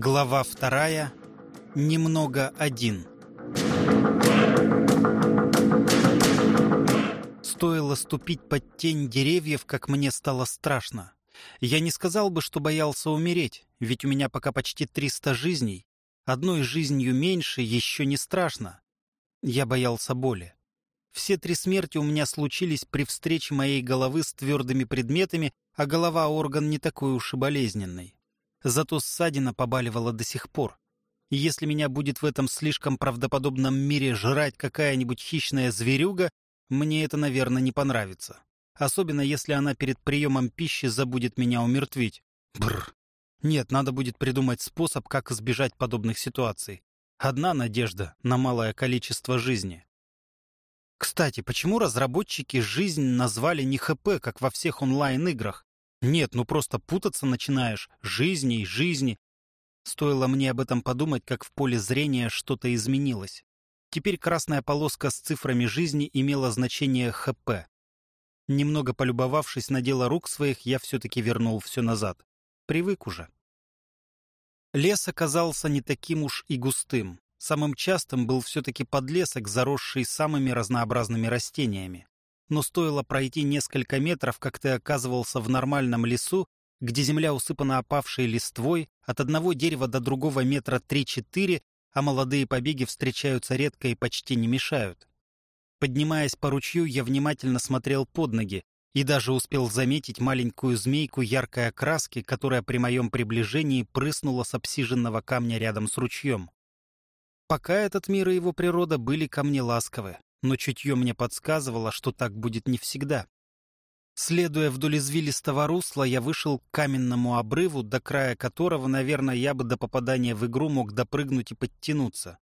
Глава вторая. Немного один. Стоило ступить под тень деревьев, как мне стало страшно. Я не сказал бы, что боялся умереть, ведь у меня пока почти 300 жизней. Одной жизнью меньше еще не страшно. Я боялся боли. Все три смерти у меня случились при встрече моей головы с твердыми предметами, а голова — орган не такой уж и болезненный. Зато ссадина побаливала до сих пор. И если меня будет в этом слишком правдоподобном мире жрать какая-нибудь хищная зверюга, мне это, наверное, не понравится. Особенно, если она перед приемом пищи забудет меня умертвить. Бррр. Нет, надо будет придумать способ, как избежать подобных ситуаций. Одна надежда на малое количество жизни. Кстати, почему разработчики «Жизнь» назвали не ХП, как во всех онлайн-играх? Нет, ну просто путаться начинаешь. Жизни и жизни. Стоило мне об этом подумать, как в поле зрения что-то изменилось. Теперь красная полоска с цифрами жизни имела значение ХП. Немного полюбовавшись на дело рук своих, я все-таки вернул все назад. Привык уже. Лес оказался не таким уж и густым. Самым частым был все-таки подлесок, заросший самыми разнообразными растениями но стоило пройти несколько метров, как ты оказывался в нормальном лесу, где земля усыпана опавшей листвой, от одного дерева до другого метра три-четыре, а молодые побеги встречаются редко и почти не мешают. Поднимаясь по ручью, я внимательно смотрел под ноги и даже успел заметить маленькую змейку яркой окраски, которая при моем приближении прыснула с обсиженного камня рядом с ручьем. Пока этот мир и его природа были ко мне ласковы, но чутье мне подсказывало, что так будет не всегда. Следуя вдоль извилистого русла, я вышел к каменному обрыву, до края которого, наверное, я бы до попадания в игру мог допрыгнуть и подтянуться.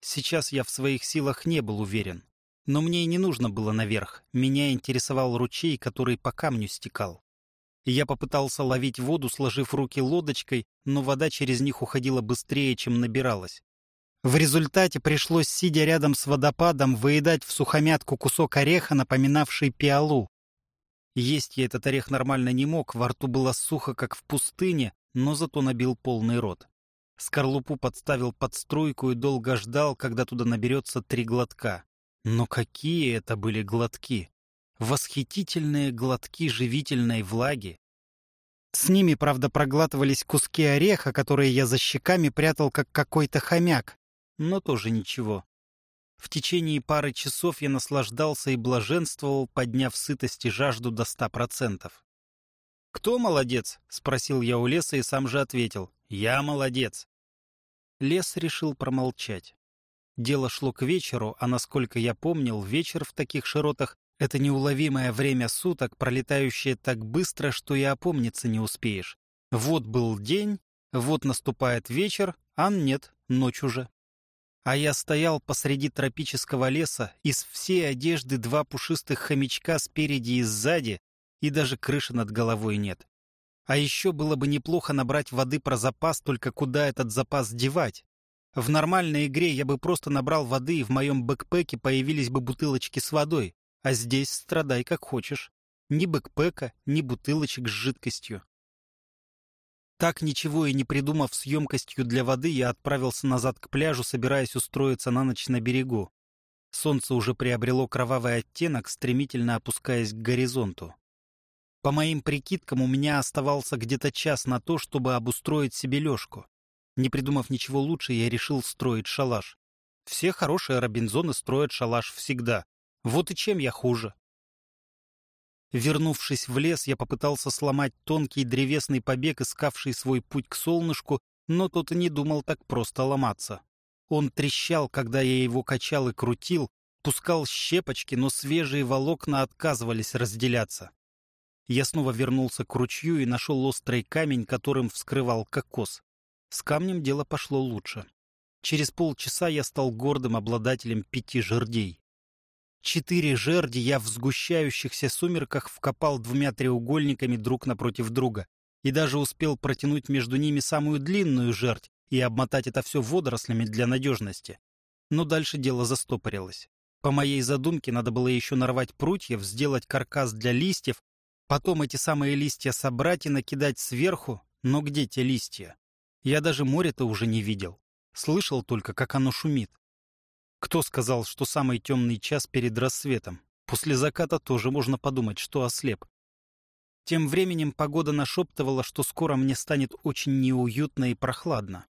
Сейчас я в своих силах не был уверен. Но мне и не нужно было наверх. Меня интересовал ручей, который по камню стекал. Я попытался ловить воду, сложив руки лодочкой, но вода через них уходила быстрее, чем набиралась. В результате пришлось, сидя рядом с водопадом, выедать в сухомятку кусок ореха, напоминавший пиалу. Есть я этот орех нормально не мог, во рту было сухо, как в пустыне, но зато набил полный рот. Скорлупу подставил под струйку и долго ждал, когда туда наберется три глотка. Но какие это были глотки! Восхитительные глотки живительной влаги! С ними, правда, проглатывались куски ореха, которые я за щеками прятал, как какой-то хомяк, но тоже ничего. В течение пары часов я наслаждался и блаженствовал, подняв сытость и жажду до ста процентов. «Кто молодец?» — спросил я у леса и сам же ответил. «Я молодец». Лес решил промолчать. Дело шло к вечеру, а насколько я помнил, вечер в таких широтах — это неуловимое время суток, пролетающее так быстро, что и опомниться не успеешь. Вот был день, вот наступает вечер, а нет, ночь уже. А я стоял посреди тропического леса, из всей одежды два пушистых хомячка спереди и сзади, и даже крыши над головой нет. А еще было бы неплохо набрать воды про запас, только куда этот запас девать? В нормальной игре я бы просто набрал воды, и в моем бэкпеке появились бы бутылочки с водой. А здесь страдай как хочешь. Ни бэкпека, ни бутылочек с жидкостью. Так ничего и не придумав с емкостью для воды, я отправился назад к пляжу, собираясь устроиться на ночь на берегу. Солнце уже приобрело кровавый оттенок, стремительно опускаясь к горизонту. По моим прикидкам, у меня оставался где-то час на то, чтобы обустроить себе лёжку. Не придумав ничего лучше, я решил строить шалаш. Все хорошие робинзоны строят шалаш всегда. Вот и чем я хуже. Вернувшись в лес, я попытался сломать тонкий древесный побег, искавший свой путь к солнышку, но тот и не думал так просто ломаться. Он трещал, когда я его качал и крутил, пускал щепочки, но свежие волокна отказывались разделяться. Я снова вернулся к ручью и нашел острый камень, которым вскрывал кокос. С камнем дело пошло лучше. Через полчаса я стал гордым обладателем пяти жердей. Четыре жерди я в сгущающихся сумерках вкопал двумя треугольниками друг напротив друга и даже успел протянуть между ними самую длинную жердь и обмотать это все водорослями для надежности. Но дальше дело застопорилось. По моей задумке надо было еще нарвать прутьев, сделать каркас для листьев, потом эти самые листья собрать и накидать сверху, но где те листья? Я даже море-то уже не видел. Слышал только, как оно шумит. Кто сказал, что самый темный час перед рассветом? После заката тоже можно подумать, что ослеп. Тем временем погода нашептывала, что скоро мне станет очень неуютно и прохладно.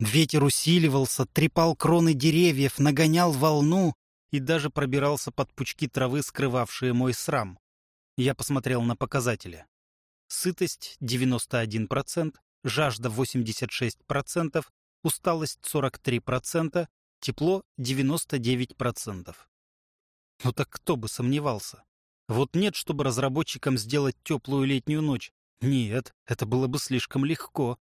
Ветер усиливался, трепал кроны деревьев, нагонял волну и даже пробирался под пучки травы, скрывавшие мой срам. Я посмотрел на показатели. Сытость 91%, жажда 86%, усталость 43%, тепло 99%. Ну так кто бы сомневался? Вот нет, чтобы разработчикам сделать теплую летнюю ночь. Нет, это было бы слишком легко.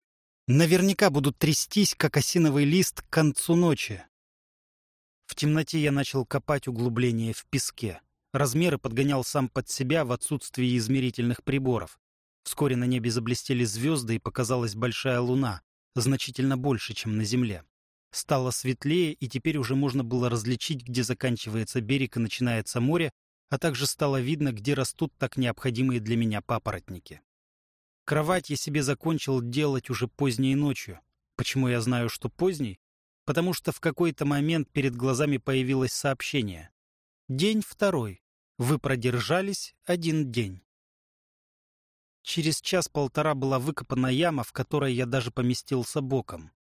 Наверняка будут трястись, как осиновый лист к концу ночи. В темноте я начал копать углубление в песке. Размеры подгонял сам под себя в отсутствии измерительных приборов. Вскоре на небе заблестели звезды и показалась большая луна, значительно больше, чем на Земле. Стало светлее, и теперь уже можно было различить, где заканчивается берег и начинается море, а также стало видно, где растут так необходимые для меня папоротники. Кровать я себе закончил делать уже поздней ночью. Почему я знаю, что поздней? Потому что в какой-то момент перед глазами появилось сообщение. День второй. Вы продержались один день. Через час-полтора была выкопана яма, в которой я даже поместился боком.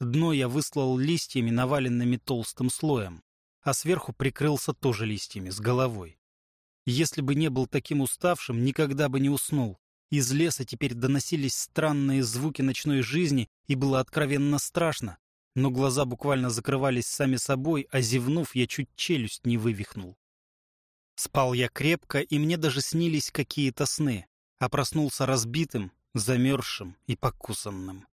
Дно я выслал листьями, наваленными толстым слоем, а сверху прикрылся тоже листьями, с головой. Если бы не был таким уставшим, никогда бы не уснул. Из леса теперь доносились странные звуки ночной жизни, и было откровенно страшно. Но глаза буквально закрывались сами собой, а зевнув, я чуть челюсть не вывихнул. Спал я крепко, и мне даже снились какие-то сны, а проснулся разбитым, замерзшим и покусанным.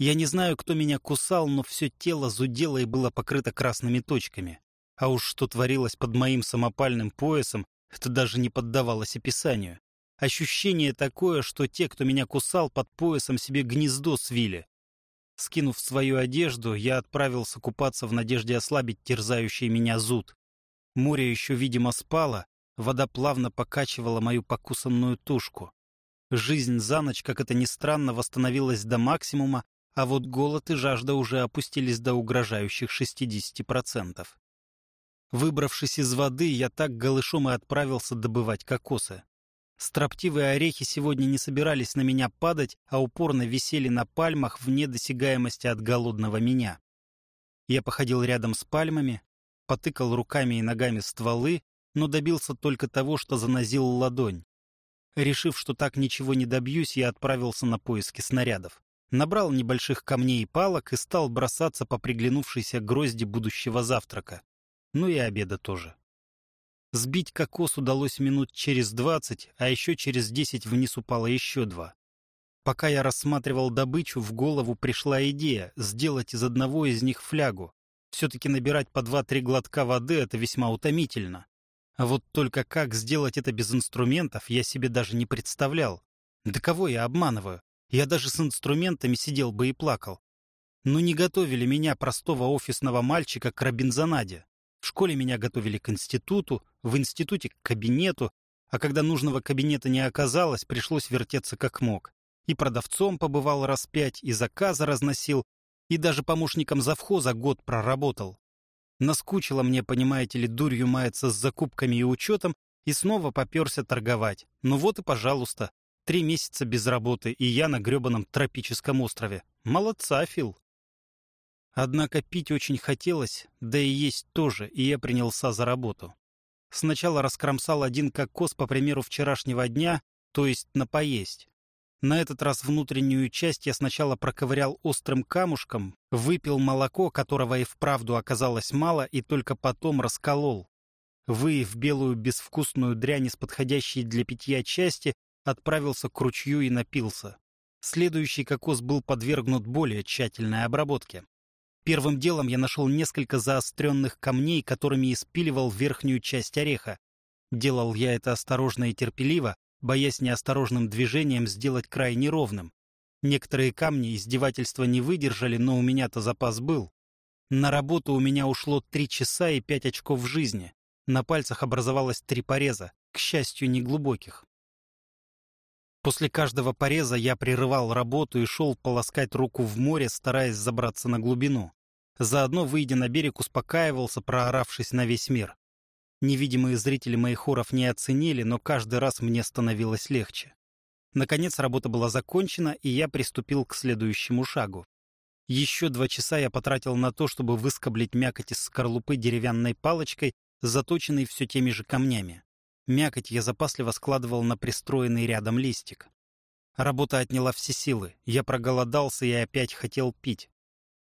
Я не знаю, кто меня кусал, но все тело зудело и было покрыто красными точками. А уж что творилось под моим самопальным поясом, это даже не поддавалось описанию. Ощущение такое, что те, кто меня кусал, под поясом себе гнездо свили. Скинув свою одежду, я отправился купаться в надежде ослабить терзающий меня зуд. Море еще, видимо, спало, вода плавно покачивала мою покусанную тушку. Жизнь за ночь, как это ни странно, восстановилась до максимума, а вот голод и жажда уже опустились до угрожающих 60%. Выбравшись из воды, я так голышом и отправился добывать кокосы. Строптивые орехи сегодня не собирались на меня падать, а упорно висели на пальмах вне досягаемости от голодного меня. Я походил рядом с пальмами, потыкал руками и ногами стволы, но добился только того, что занозил ладонь. Решив, что так ничего не добьюсь, я отправился на поиски снарядов. Набрал небольших камней и палок и стал бросаться по приглянувшейся грозди будущего завтрака ну и обеда тоже. Сбить кокос удалось минут через двадцать, а еще через десять вниз упало еще два. Пока я рассматривал добычу, в голову пришла идея сделать из одного из них флягу. Все-таки набирать по два-три глотка воды — это весьма утомительно. А вот только как сделать это без инструментов, я себе даже не представлял. Да кого я обманываю? Я даже с инструментами сидел бы и плакал. Но не готовили меня, простого офисного мальчика, к Робинзонаде. В школе меня готовили к институту, в институте к кабинету, а когда нужного кабинета не оказалось, пришлось вертеться как мог. И продавцом побывал раз пять, и заказы разносил, и даже помощником завхоза год проработал. Наскучило мне, понимаете ли, дурью маяться с закупками и учетом, и снова поперся торговать. Ну вот и пожалуйста. Три месяца без работы, и я на гребаном тропическом острове. Молодца, Фил. Однако пить очень хотелось, да и есть тоже, и я принялся за работу. Сначала раскромсал один кокос по примеру вчерашнего дня, то есть на поесть. На этот раз внутреннюю часть я сначала проковырял острым камушком, выпил молоко, которого и вправду оказалось мало, и только потом расколол. Выев белую безвкусную дрянь из подходящей для питья части, отправился к ручью и напился. Следующий кокос был подвергнут более тщательной обработке. Первым делом я нашел несколько заостренных камней, которыми испиливал верхнюю часть ореха. Делал я это осторожно и терпеливо, боясь неосторожным движением сделать край неровным. Некоторые камни издевательства не выдержали, но у меня-то запас был. На работу у меня ушло три часа и пять очков в жизни. На пальцах образовалось три пореза, к счастью, неглубоких. После каждого пореза я прерывал работу и шел полоскать руку в море, стараясь забраться на глубину. Заодно, выйдя на берег, успокаивался, прооравшись на весь мир. Невидимые зрители моих хоров не оценили, но каждый раз мне становилось легче. Наконец работа была закончена, и я приступил к следующему шагу. Еще два часа я потратил на то, чтобы выскоблить мякоть из скорлупы деревянной палочкой, заточенной все теми же камнями. Мякоть я запасливо складывал на пристроенный рядом листик. Работа отняла все силы. Я проголодался и опять хотел пить.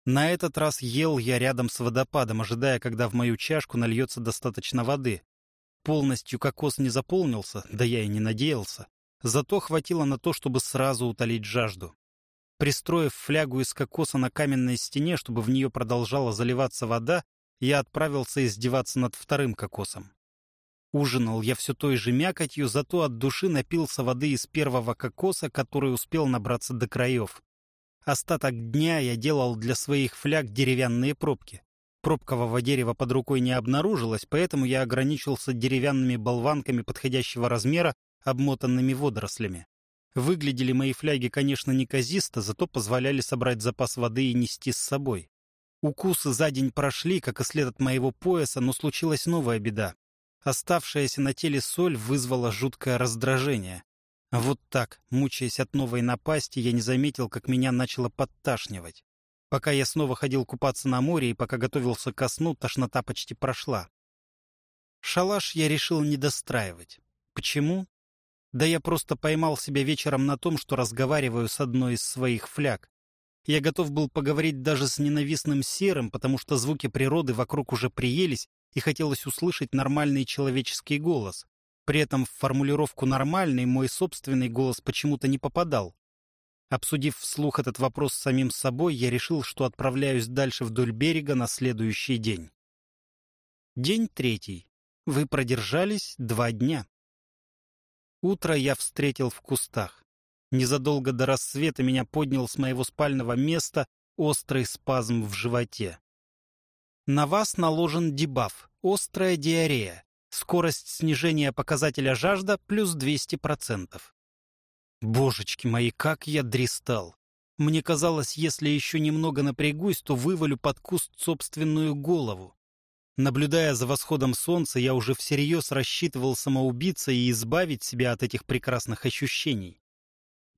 На этот раз ел я рядом с водопадом, ожидая, когда в мою чашку нальется достаточно воды. Полностью кокос не заполнился, да я и не надеялся. Зато хватило на то, чтобы сразу утолить жажду. Пристроив флягу из кокоса на каменной стене, чтобы в нее продолжала заливаться вода, я отправился издеваться над вторым кокосом. Ужинал я все той же мякотью, зато от души напился воды из первого кокоса, который успел набраться до краев. Остаток дня я делал для своих фляг деревянные пробки. Пробкового дерева под рукой не обнаружилось, поэтому я ограничился деревянными болванками подходящего размера, обмотанными водорослями. Выглядели мои фляги, конечно, неказисто, зато позволяли собрать запас воды и нести с собой. Укусы за день прошли, как и след от моего пояса, но случилась новая беда. Оставшаяся на теле соль вызвала жуткое раздражение. Вот так, мучаясь от новой напасти, я не заметил, как меня начало подташнивать. Пока я снова ходил купаться на море и пока готовился ко сну, тошнота почти прошла. Шалаш я решил не достраивать. Почему? Да я просто поймал себя вечером на том, что разговариваю с одной из своих фляг. Я готов был поговорить даже с ненавистным серым, потому что звуки природы вокруг уже приелись, и хотелось услышать нормальный человеческий голос. При этом в формулировку «нормальный» мой собственный голос почему-то не попадал. Обсудив вслух этот вопрос с самим собой, я решил, что отправляюсь дальше вдоль берега на следующий день. День третий. Вы продержались два дня. Утро я встретил в кустах. Незадолго до рассвета меня поднял с моего спального места острый спазм в животе. На вас наложен дебаф «Острая диарея». Скорость снижения показателя жажда плюс 200%. Божечки мои, как я дристал! Мне казалось, если еще немного напрягусь, то вывалю под куст собственную голову. Наблюдая за восходом солнца, я уже всерьез рассчитывал самоубиться и избавить себя от этих прекрасных ощущений.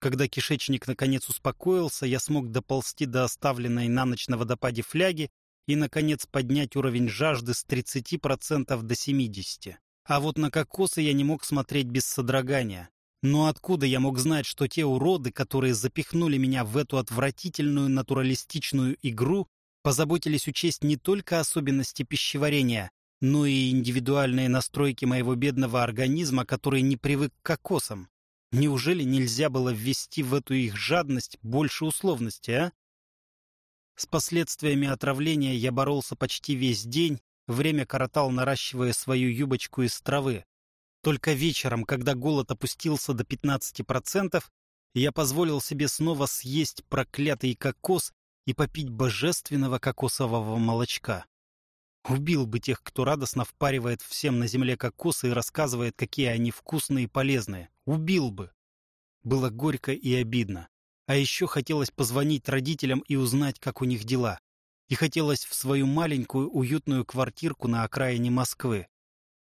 Когда кишечник наконец успокоился, я смог доползти до оставленной на ночь на водопаде фляги и, наконец, поднять уровень жажды с 30% до 70%. А вот на кокосы я не мог смотреть без содрогания. Но откуда я мог знать, что те уроды, которые запихнули меня в эту отвратительную натуралистичную игру, позаботились учесть не только особенности пищеварения, но и индивидуальные настройки моего бедного организма, который не привык к кокосам? Неужели нельзя было ввести в эту их жадность больше условности, а? С последствиями отравления я боролся почти весь день, время коротал, наращивая свою юбочку из травы. Только вечером, когда голод опустился до 15%, я позволил себе снова съесть проклятый кокос и попить божественного кокосового молочка. Убил бы тех, кто радостно впаривает всем на земле кокосы и рассказывает, какие они вкусные и полезные. Убил бы. Было горько и обидно. А еще хотелось позвонить родителям и узнать, как у них дела. И хотелось в свою маленькую уютную квартирку на окраине Москвы.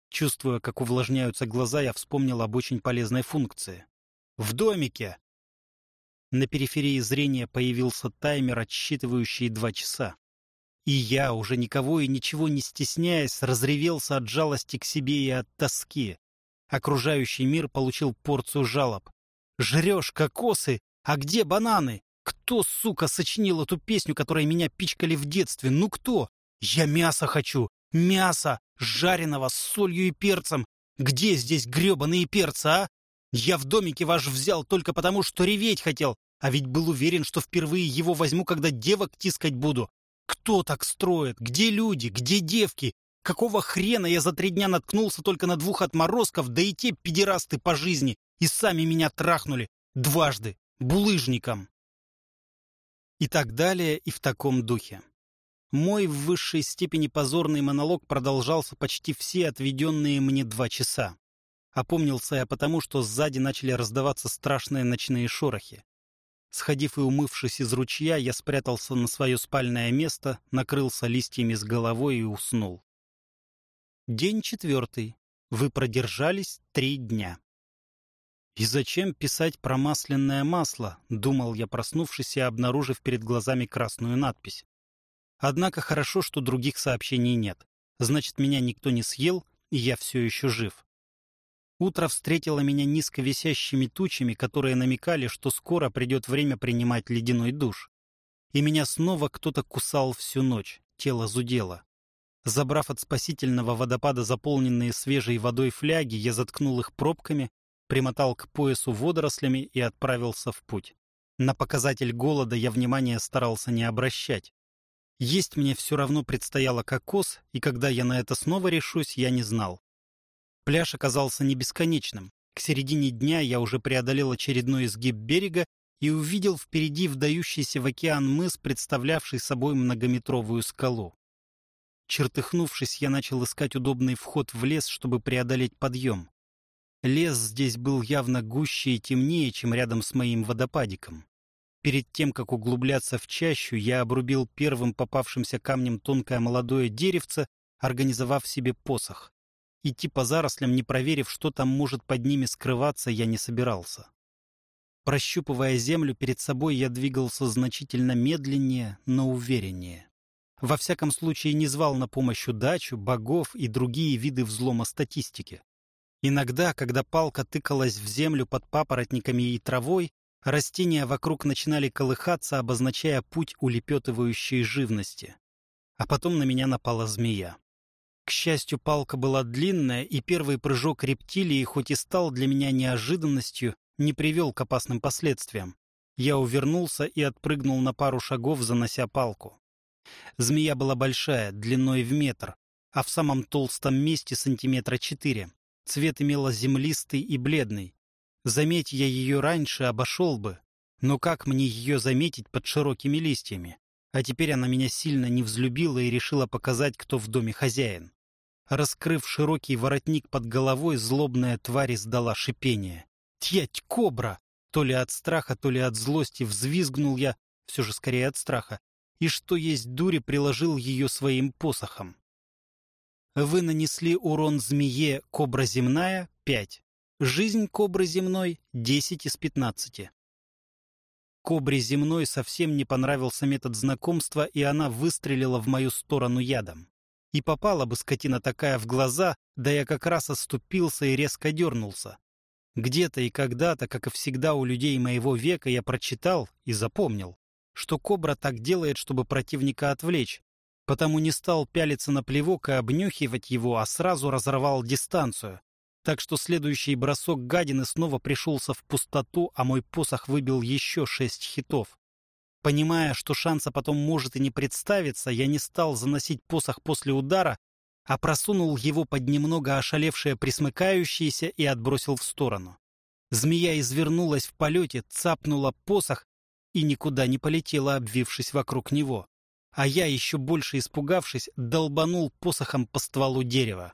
Чувствуя, как увлажняются глаза, я вспомнил об очень полезной функции. «В домике!» На периферии зрения появился таймер, отсчитывающий два часа. И я, уже никого и ничего не стесняясь, разревелся от жалости к себе и от тоски. Окружающий мир получил порцию жалоб. «Жрешь кокосы а где бананы? Кто, сука, сочинил эту песню, которой меня пичкали в детстве? Ну кто? Я мясо хочу. Мясо, жареного с солью и перцем. Где здесь гребаные перцы, а? Я в домике ваш взял только потому, что реветь хотел, а ведь был уверен, что впервые его возьму, когда девок тискать буду. Кто так строит? Где люди? Где девки? Какого хрена я за три дня наткнулся только на двух отморозков, да и те педерасты по жизни, и сами меня трахнули. Дважды булыжником. И так далее, и в таком духе. Мой в высшей степени позорный монолог продолжался почти все отведенные мне два часа. Опомнился я потому, что сзади начали раздаваться страшные ночные шорохи. Сходив и умывшись из ручья, я спрятался на свое спальное место, накрылся листьями с головой и уснул. День четвертый. Вы продержались три дня. «И зачем писать про масляное масло?» — думал я, проснувшись и обнаружив перед глазами красную надпись. Однако хорошо, что других сообщений нет. Значит, меня никто не съел, и я все еще жив. Утро встретило меня низко висящими тучами, которые намекали, что скоро придет время принимать ледяной душ. И меня снова кто-то кусал всю ночь, тело зудело. Забрав от спасительного водопада заполненные свежей водой фляги, я заткнул их пробками, примотал к поясу водорослями и отправился в путь. На показатель голода я внимания старался не обращать. Есть мне все равно предстояло кокос, и когда я на это снова решусь, я не знал. Пляж оказался не бесконечным. К середине дня я уже преодолел очередной изгиб берега и увидел впереди вдающийся в океан мыс, представлявший собой многометровую скалу. Чертыхнувшись, я начал искать удобный вход в лес, чтобы преодолеть подъем. Лес здесь был явно гуще и темнее, чем рядом с моим водопадиком. Перед тем, как углубляться в чащу, я обрубил первым попавшимся камнем тонкое молодое деревце, организовав себе посох. Идти по зарослям, не проверив, что там может под ними скрываться, я не собирался. Прощупывая землю перед собой, я двигался значительно медленнее, но увереннее. Во всяком случае, не звал на помощь удачу, богов и другие виды взлома статистики. Иногда, когда палка тыкалась в землю под папоротниками и травой, растения вокруг начинали колыхаться, обозначая путь улепетывающей живности. А потом на меня напала змея. К счастью, палка была длинная, и первый прыжок рептилии, хоть и стал для меня неожиданностью, не привел к опасным последствиям. Я увернулся и отпрыгнул на пару шагов, занося палку. Змея была большая, длиной в метр, а в самом толстом месте сантиметра четыре. Цвет имела землистый и бледный. Заметь я ее раньше, обошел бы. Но как мне ее заметить под широкими листьями? А теперь она меня сильно не взлюбила и решила показать, кто в доме хозяин. Раскрыв широкий воротник под головой, злобная тварь издала шипение. «Тьять, кобра!» То ли от страха, то ли от злости взвизгнул я, все же скорее от страха, и что есть дури приложил ее своим посохом. Вы нанесли урон змее кобра земная 5. Жизнь кобры земной 10 из 15. Кобре земной совсем не понравился метод знакомства, и она выстрелила в мою сторону ядом. И попала бы скотина такая в глаза, да я как раз оступился и резко дернулся. Где-то и когда-то, как и всегда у людей моего века, я прочитал и запомнил, что кобра так делает, чтобы противника отвлечь, потому не стал пялиться на плевок и обнюхивать его, а сразу разорвал дистанцию. Так что следующий бросок гадины снова пришелся в пустоту, а мой посох выбил еще шесть хитов. Понимая, что шанса потом может и не представиться, я не стал заносить посох после удара, а просунул его под немного ошалевшее присмыкающееся и отбросил в сторону. Змея извернулась в полете, цапнула посох и никуда не полетела, обвившись вокруг него. А я, еще больше испугавшись, долбанул посохом по стволу дерева.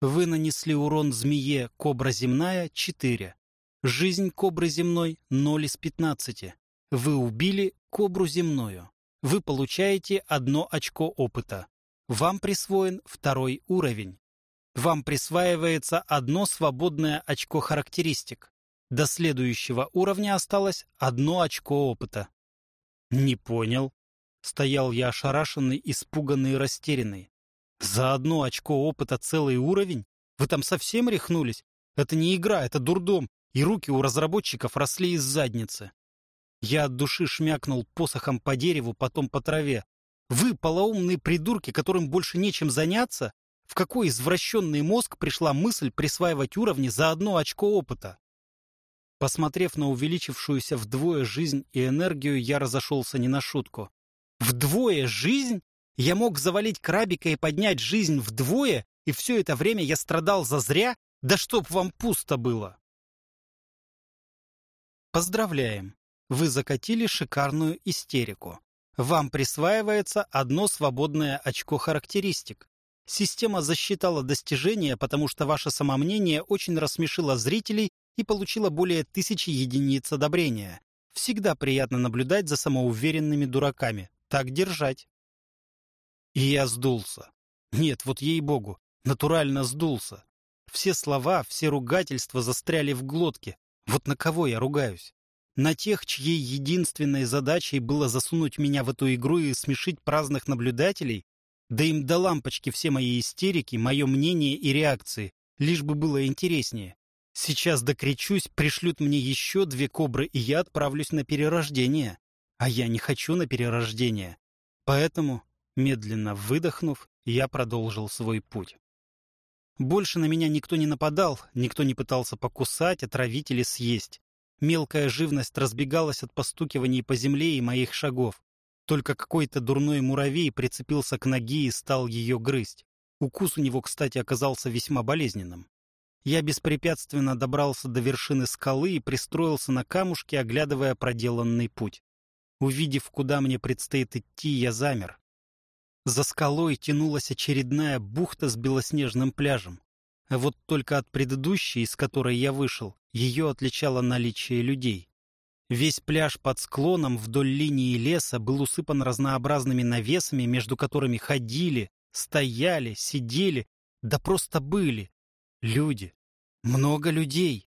Вы нанесли урон змее кобра земная 4. Жизнь кобры земной 0 из 15. Вы убили кобру земную. Вы получаете одно очко опыта. Вам присвоен второй уровень. Вам присваивается одно свободное очко характеристик. До следующего уровня осталось одно очко опыта. Не понял. Стоял я ошарашенный, испуганный и растерянный. За одно очко опыта целый уровень? Вы там совсем рехнулись? Это не игра, это дурдом, и руки у разработчиков росли из задницы. Я от души шмякнул посохом по дереву, потом по траве. Вы, полоумные придурки, которым больше нечем заняться? В какой извращенный мозг пришла мысль присваивать уровни за одно очко опыта? Посмотрев на увеличившуюся вдвое жизнь и энергию, я разошелся не на шутку. Вдвое жизнь? Я мог завалить крабика и поднять жизнь вдвое, и все это время я страдал зазря? Да чтоб вам пусто было! Поздравляем! Вы закатили шикарную истерику. Вам присваивается одно свободное очко характеристик. Система засчитала достижение, потому что ваше самомнение очень рассмешило зрителей и получило более тысячи единиц одобрения. Всегда приятно наблюдать за самоуверенными дураками. Так держать. И я сдулся. Нет, вот ей-богу, натурально сдулся. Все слова, все ругательства застряли в глотке. Вот на кого я ругаюсь? На тех, чьей единственной задачей было засунуть меня в эту игру и смешить праздных наблюдателей? Да им до лампочки все мои истерики, мое мнение и реакции, лишь бы было интереснее. Сейчас докричусь, пришлют мне еще две кобры, и я отправлюсь на перерождение. А я не хочу на перерождение. Поэтому, медленно выдохнув, я продолжил свой путь. Больше на меня никто не нападал, никто не пытался покусать, отравить или съесть. Мелкая живность разбегалась от постукиваний по земле и моих шагов. Только какой-то дурной муравей прицепился к ноге и стал ее грызть. Укус у него, кстати, оказался весьма болезненным. Я беспрепятственно добрался до вершины скалы и пристроился на камушке, оглядывая проделанный путь. Увидев, куда мне предстоит идти, я замер. За скалой тянулась очередная бухта с белоснежным пляжем. Вот только от предыдущей, из которой я вышел, ее отличало наличие людей. Весь пляж под склоном вдоль линии леса был усыпан разнообразными навесами, между которыми ходили, стояли, сидели, да просто были. Люди. Много людей.